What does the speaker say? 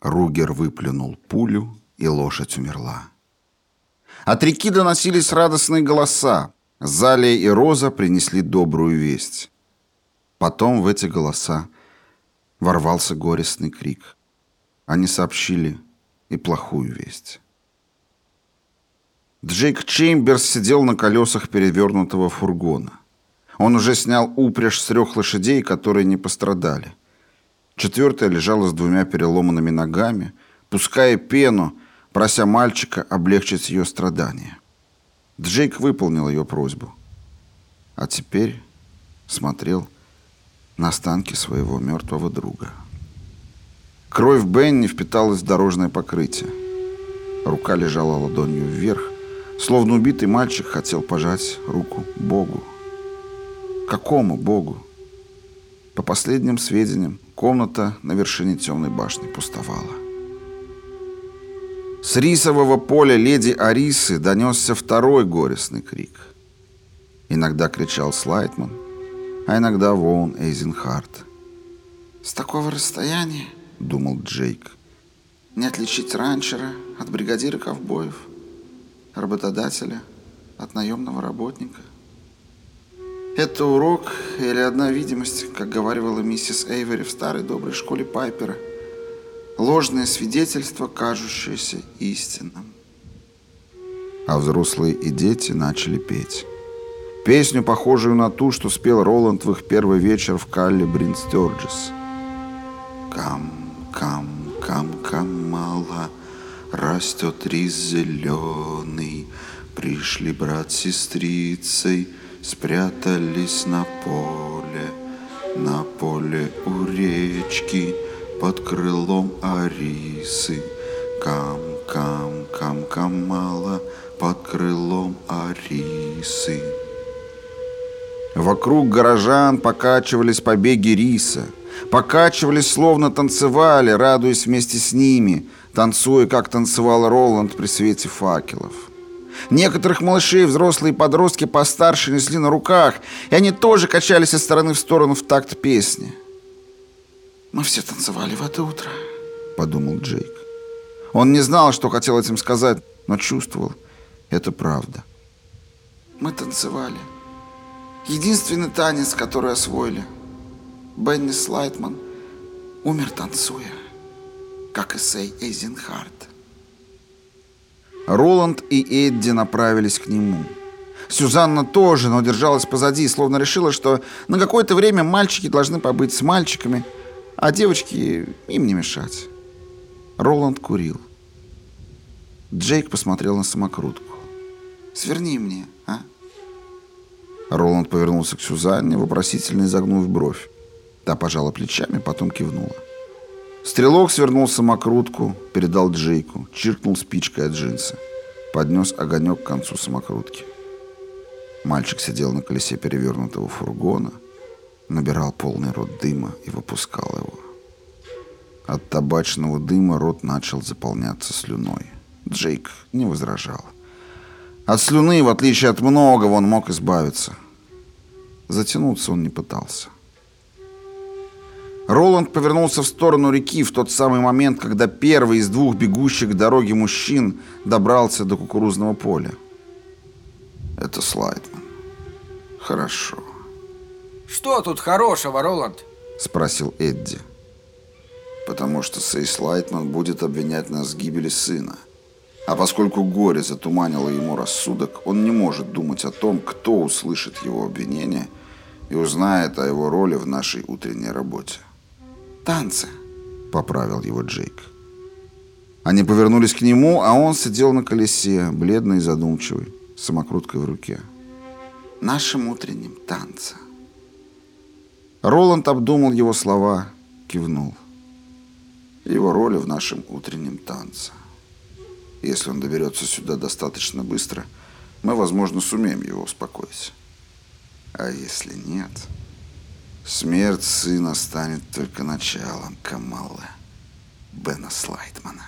Ругер выплюнул пулю, и лошадь умерла. От реки доносились радостные голоса. Залия и Роза принесли добрую весть. Потом в эти голоса ворвался горестный крик. Они сообщили и плохую весть. Джейк Чеймберс сидел на колесах перевернутого фургона. Он уже снял упряжь с трех лошадей, которые не пострадали. Четвертая лежала с двумя переломанными ногами, пуская пену, прося мальчика облегчить ее страдания. Джейк выполнил ее просьбу. А теперь смотрел на останки своего мертвого друга. Кровь Бенни впиталась в дорожное покрытие. Рука лежала ладонью вверх, словно убитый мальчик хотел пожать руку Богу. Какому Богу? По последним сведениям, комната на вершине темной башни пустовала. С рисового поля леди Арисы донесся второй горестный крик. Иногда кричал Слайтман, а иногда Воун Эйзенхарт. «С такого расстояния, — думал Джейк, — не отличить ранчера от бригадира ковбоев, работодателя от наемного работника». Это урок или одна видимость, как говорила миссис Эйвери в старой доброй школе Пайпера. Ложное свидетельство, кажущееся истинным. А взрослые и дети начали петь. Песню, похожую на ту, что спел Роланд в их первый вечер в Калле Брин Стёрджес. Кам, кам, кам, кам, мало, растет рис зеленый, Пришли брат с сестрицей, спрятались на поле, на поле у речки под крылом Арисы. Кам, кам, кам, камала под крылом Арисы. Вокруг горожан покачивались побеги риса, покачивались, словно танцевали, радуясь вместе с ними, танцуя, как танцевал Роланд при свете факелов. Некоторых малышей взрослые подростки постарше несли на руках, и они тоже качались из стороны в сторону в такт песни. «Мы все танцевали в это утро», — подумал Джейк. Он не знал, что хотел этим сказать, но чувствовал, это правда. «Мы танцевали. Единственный танец, который освоили. Бенни Слайтман умер танцуя, как и Сей Эйзенхарт. Роланд и Эдди направились к нему. Сюзанна тоже, но держалась позади, словно решила, что на какое-то время мальчики должны побыть с мальчиками, а девочки им не мешать. Роланд курил. Джейк посмотрел на самокрутку. «Сверни мне, а?» Роланд повернулся к Сюзанне, вопросительно изогнув бровь. Та пожала плечами, потом кивнула. Стрелок свернул самокрутку, передал Джейку, чиркнул спичкой от джинса. Поднес огонек к концу самокрутки. Мальчик сидел на колесе перевернутого фургона, набирал полный рот дыма и выпускал его. От табачного дыма рот начал заполняться слюной. Джейк не возражал. От слюны, в отличие от многого, он мог избавиться. Затянуться он не пытался. Роланд повернулся в сторону реки в тот самый момент, когда первый из двух бегущих к дороге мужчин добрался до кукурузного поля. Это Слайдман. Хорошо. Что тут хорошего, Роланд? Спросил Эдди. Потому что Сей Слайтман будет обвинять нас в гибели сына. А поскольку горе затуманило ему рассудок, он не может думать о том, кто услышит его обвинение и узнает о его роли в нашей утренней работе танцы», — поправил его Джейк. Они повернулись к нему, а он сидел на колесе, бледный и задумчивый, с самокруткой в руке. «Нашим утренним танце». Роланд обдумал его слова, кивнул. «Его роли в нашем утреннем танце. Если он доберется сюда достаточно быстро, мы, возможно, сумеем его успокоить. А если нет...» Смерть сына станет только началом Камала Бена Слайтмана.